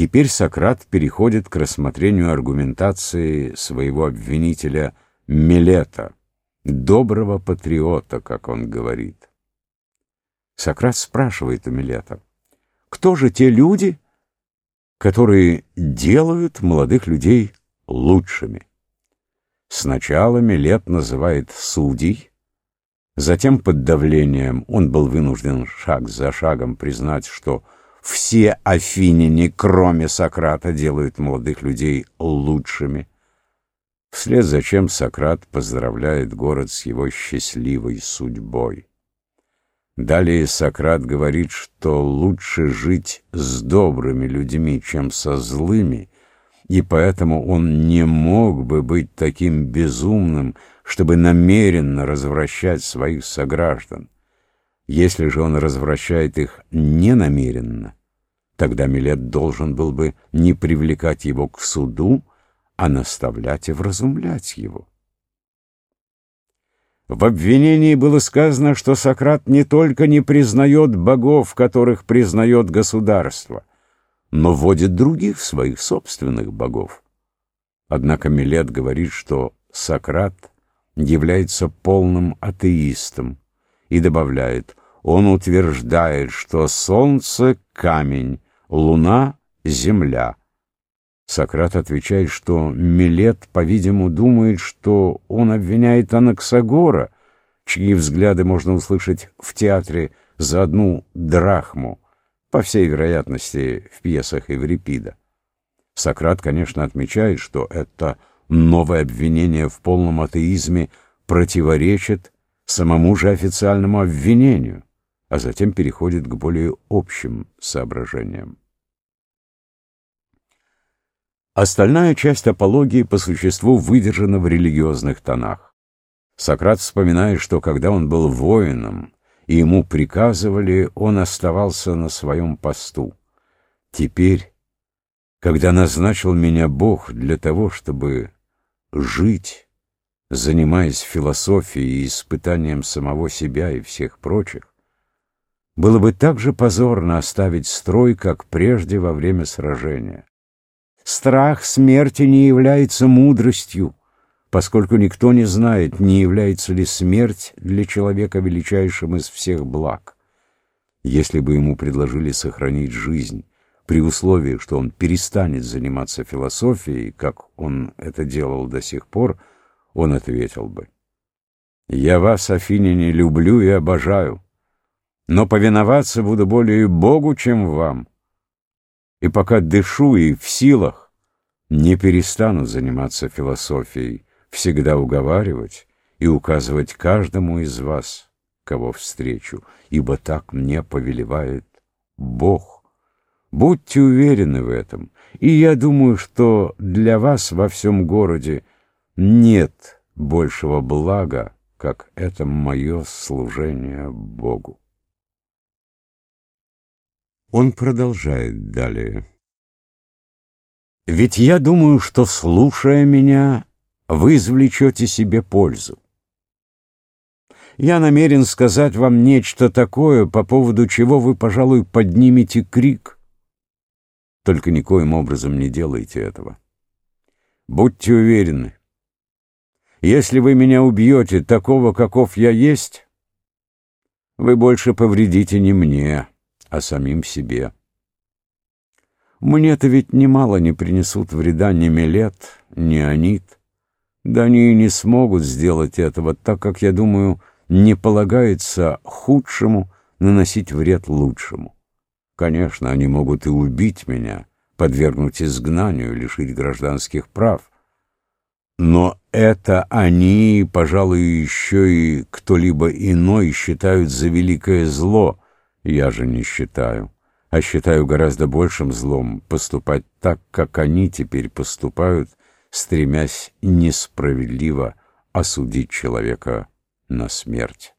Теперь Сократ переходит к рассмотрению аргументации своего обвинителя Милета, доброго патриота, как он говорит. Сократ спрашивает у Милета, кто же те люди, которые делают молодых людей лучшими? Сначала Милет называет судей, затем под давлением он был вынужден шаг за шагом признать, что все афиняне, кроме Сократа, делают молодых людей лучшими. Вслед за чем Сократ поздравляет город с его счастливой судьбой. Далее Сократ говорит, что лучше жить с добрыми людьми, чем со злыми, и поэтому он не мог бы быть таким безумным, чтобы намеренно развращать своих сограждан. Если же он развращает их ненамеренно, тогда Милет должен был бы не привлекать его к суду, а наставлять и вразумлять его. В обвинении было сказано, что Сократ не только не признает богов, которых признает государство, но вводит других своих собственных богов. Однако Милет говорит, что Сократ является полным атеистом и добавляет, он утверждает, что солнце — камень, луна — земля. Сократ отвечает, что Милет, по-видимому, думает, что он обвиняет Анаксагора, чьи взгляды можно услышать в театре за одну драхму, по всей вероятности, в пьесах Эврипида. Сократ, конечно, отмечает, что это новое обвинение в полном атеизме противоречит самому же официальному обвинению а затем переходит к более общим соображениям. Остальная часть апологии по существу выдержана в религиозных тонах. Сократ вспоминает, что когда он был воином, и ему приказывали, он оставался на своем посту. Теперь, когда назначил меня Бог для того, чтобы жить, занимаясь философией и испытанием самого себя и всех прочих, было бы так же позорно оставить строй, как прежде во время сражения. Страх смерти не является мудростью, поскольку никто не знает, не является ли смерть для человека величайшим из всех благ. Если бы ему предложили сохранить жизнь, при условии, что он перестанет заниматься философией, как он это делал до сих пор, он ответил бы, «Я вас, афиняне, люблю и обожаю» но повиноваться буду более Богу, чем вам. И пока дышу и в силах, не перестану заниматься философией, всегда уговаривать и указывать каждому из вас, кого встречу, ибо так мне повелевает Бог. Будьте уверены в этом, и я думаю, что для вас во всем городе нет большего блага, как это мое служение Богу. Он продолжает далее. «Ведь я думаю, что, слушая меня, вы извлечете себе пользу. Я намерен сказать вам нечто такое, по поводу чего вы, пожалуй, поднимете крик. Только никоим образом не делайте этого. Будьте уверены, если вы меня убьете такого, каков я есть, вы больше повредите не мне, а самим себе. Мне-то ведь немало не принесут вреда ни Милет, ни Анит. Да они и не смогут сделать этого, так как, я думаю, не полагается худшему наносить вред лучшему. Конечно, они могут и убить меня, подвергнуть изгнанию, лишить гражданских прав. Но это они, пожалуй, еще и кто-либо иной считают за великое зло — я же не считаю, а считаю гораздо большим злом поступать так, как они теперь поступают, стремясь несправедливо осудить человека на смерть.